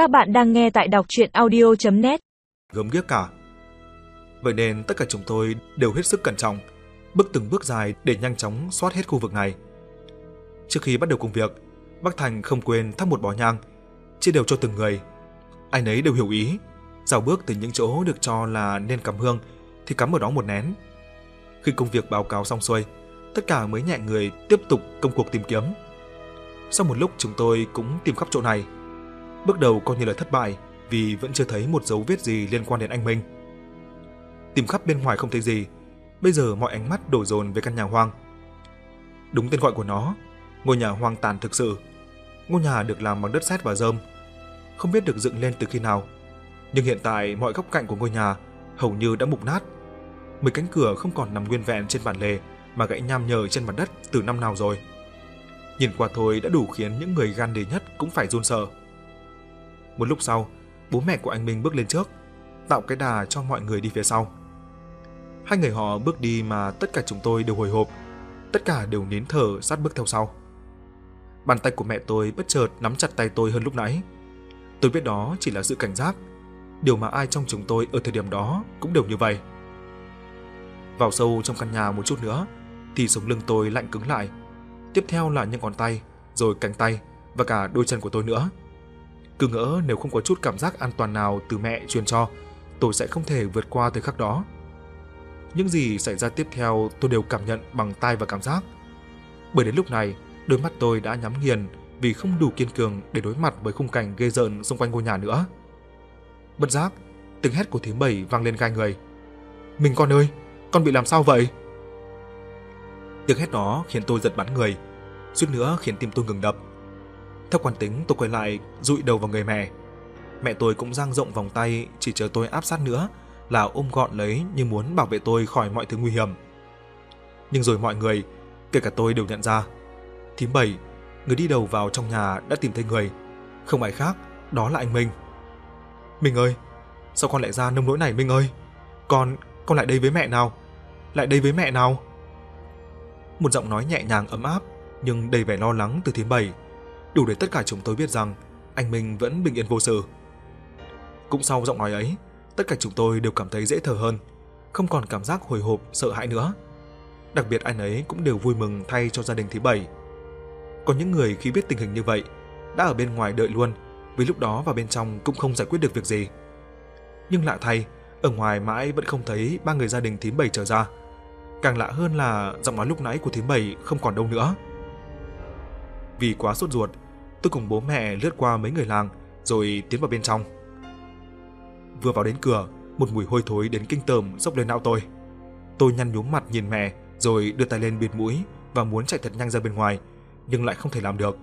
Các bạn đang nghe tại đọc chuyện audio.net gớm ghiếc cả. Vậy nên tất cả chúng tôi đều hết sức cẩn trọng, bước từng bước dài để nhanh chóng soát hết khu vực này. Trước khi bắt đầu công việc, Bắc Thành không quên thắp một bó nhang, chia đều cho từng người. Ai nấy đều hiểu ý, dào bước từ những chỗ được cho là nên cắm hương thì cắm ở đó một nén. Khi công việc báo cáo xong xuôi, tất cả mới nhẹ người tiếp tục công cuộc tìm kiếm. Sau một lúc chúng tôi cũng tìm khắp chỗ này. Bước đầu coi như là thất bại vì vẫn chưa thấy một dấu vết gì liên quan đến anh Minh. Tìm khắp bên ngoài không thấy gì, bây giờ mọi ánh mắt đổ dồn về căn nhà hoang. Đúng tên gọi của nó, ngôi nhà hoang tàn thực sự. Ngôi nhà được làm bằng đất sét và rơm, không biết được dựng lên từ khi nào, nhưng hiện tại mọi góc cạnh của ngôi nhà hầu như đã mục nát. Mấy cánh cửa không còn nằm nguyên vẹn trên bản lề mà gãy nham nhở trên mặt đất từ năm nào rồi. Nhìn qua thôi đã đủ khiến những người gan đề nhất cũng phải run sợ. Một lúc sau, bố mẹ của anh Minh bước lên trước, tạo cái đà cho mọi người đi phía sau. Hai người họ bước đi mà tất cả chúng tôi đều hồi hộp, tất cả đều nín thở sát bước theo sau. Bàn tay của mẹ tôi bất chợt nắm chặt tay tôi hơn lúc nãy. Tôi biết đó chỉ là sự cảnh giác, điều mà ai trong chúng tôi ở thời điểm đó cũng đều như vậy. Vào sâu trong căn nhà một chút nữa, thì sống lưng tôi lạnh cứng lại. Tiếp theo là những ngón tay, rồi cánh tay và cả đôi chân của tôi nữa. Cứ ngỡ nếu không có chút cảm giác an toàn nào từ mẹ truyền cho, tôi sẽ không thể vượt qua thời khắc đó. Những gì xảy ra tiếp theo tôi đều cảm nhận bằng tai và cảm giác. Bởi đến lúc này, đôi mắt tôi đã nhắm nghiền vì không đủ kiên cường để đối mặt với khung cảnh ghê rợn xung quanh ngôi nhà nữa. Bất giác, tiếng hét của thím bảy vang lên gai người. "Mình con ơi, con bị làm sao vậy?" Tiếng hét đó khiến tôi giật bắn người, suýt nữa khiến tim tôi ngừng đập. Theo quán tính, tôi quay lại, dụi đầu vào người mẹ. Mẹ tôi cũng dang rộng vòng tay, chỉ chờ tôi áp sát nữa là ôm gọn lấy như muốn bảo vệ tôi khỏi mọi thứ nguy hiểm. Nhưng rồi mọi người, kể cả tôi đều nhận ra, thím bảy, người đi đầu vào trong nhà đã tìm thấy người, không ai khác, đó là anh Minh. Minh ơi, sao con lại ra nông nỗi này Minh ơi? Con, con lại đây với mẹ nào? Lại đây với mẹ nào? Một giọng nói nhẹ nhàng ấm áp nhưng đầy vẻ lo lắng từ thím bảy, đủ để tất cả chúng tôi biết rằng anh Minh vẫn bình yên vô sự. Cũng sau giọng nói ấy, tất cả chúng tôi đều cảm thấy dễ thở hơn, không còn cảm giác hồi hộp, sợ hãi nữa. Đặc biệt anh ấy cũng đều vui mừng thay cho gia đình thứ bảy. Có những người khi biết tình hình như vậy, đã ở bên ngoài đợi luôn, vì lúc đó vào bên trong cũng không giải quyết được việc gì. Nhưng lạ thay, ở ngoài mãi vẫn không thấy ba người gia đình thím bảy trở ra. Càng lạ hơn là giọng nói lúc nãy của thím bảy không còn đâu nữa. Vì quá sốt ruột, tôi cùng bố mẹ lướt qua mấy người làng rồi tiến vào bên trong. Vừa vào đến cửa, một mùi hôi thối đến kinh tởm xốc lên não tôi. Tôi nhăn nhúm mặt nhìn mẹ rồi đưa tay lên bịt mũi và muốn chạy thật nhanh ra bên ngoài, nhưng lại không thể làm được.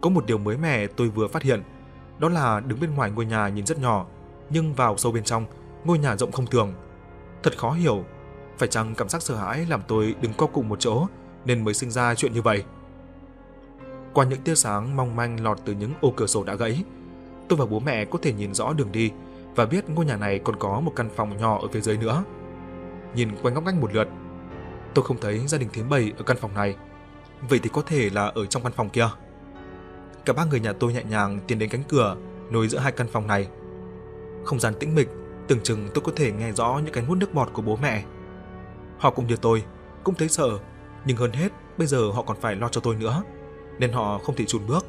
Có một điều mới mẻ tôi vừa phát hiện, đó là đứng bên ngoài ngôi nhà nhìn rất nhỏ, nhưng vào sâu bên trong, ngôi nhà rộng không thường. Thật khó hiểu, phải chăng cảm giác sợ hãi làm tôi đứng co cụm một chỗ nên mới sinh ra chuyện như vậy. Qua những tia sáng mong manh lọt từ những ô cửa sổ đã gãy, tôi và bố mẹ có thể nhìn rõ đường đi và biết ngôi nhà này còn có một căn phòng nhỏ ở phía dưới nữa. Nhìn quanh ngóc ngách một lượt, tôi không thấy gia đình thím bảy ở căn phòng này. Vậy thì có thể là ở trong căn phòng kia. Cả ba người nhà tôi nhẹ nhàng tiến đến cánh cửa nối giữa hai căn phòng này. Không gian tĩnh mịch, tưởng chừng tôi có thể nghe rõ những cái nuốt nước bọt của bố mẹ. Họ cũng như tôi, cũng thấy sợ, nhưng hơn hết bây giờ họ còn phải lo cho tôi nữa nên họ không thể chùn bước.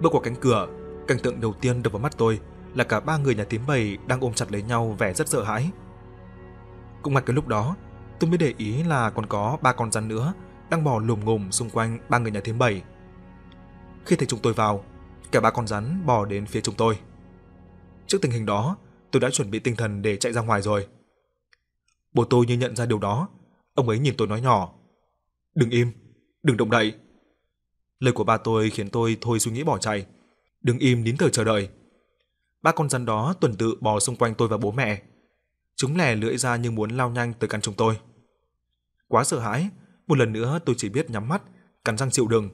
Bước qua cánh cửa, cảnh tượng đầu tiên đập vào mắt tôi là cả ba người nhà tím bầy đang ôm chặt lấy nhau vẻ rất sợ hãi. Cũng ngay cái lúc đó, tôi mới để ý là còn có ba con rắn nữa đang bò lùm ngùm xung quanh ba người nhà thím bảy. Khi thấy chúng tôi vào, cả ba con rắn bò đến phía chúng tôi. Trước tình hình đó, tôi đã chuẩn bị tinh thần để chạy ra ngoài rồi. Bố tôi như nhận ra điều đó, ông ấy nhìn tôi nói nhỏ: "Đừng im, đừng động đậy." Lời của ba tôi khiến tôi thôi suy nghĩ bỏ chạy, đứng im nín thở chờ đợi. Ba con rắn đó tuần tự bò xung quanh tôi và bố mẹ. Chúng lè lưỡi ra như muốn lao nhanh tới cắn chúng tôi. Quá sợ hãi, một lần nữa tôi chỉ biết nhắm mắt, cắn răng chịu đựng.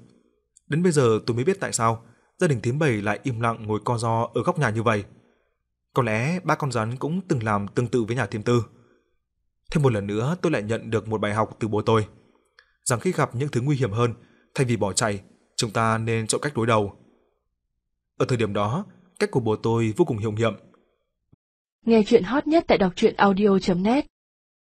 Đến bây giờ tôi mới biết tại sao gia đình thím bảy lại im lặng ngồi co ro ở góc nhà như vậy. Có lẽ ba con rắn cũng từng làm tương tự với nhà thím tư. Thêm một lần nữa tôi lại nhận được một bài học từ bố tôi, rằng khi gặp những thứ nguy hiểm hơn, thay vì bỏ chạy, chúng ta nên chọn cách đối đầu. Ở thời điểm đó, cách của bố tôi vô cùng hiệu nghiệm. Nghe chuyện hot nhất tại đọc truyện audio.net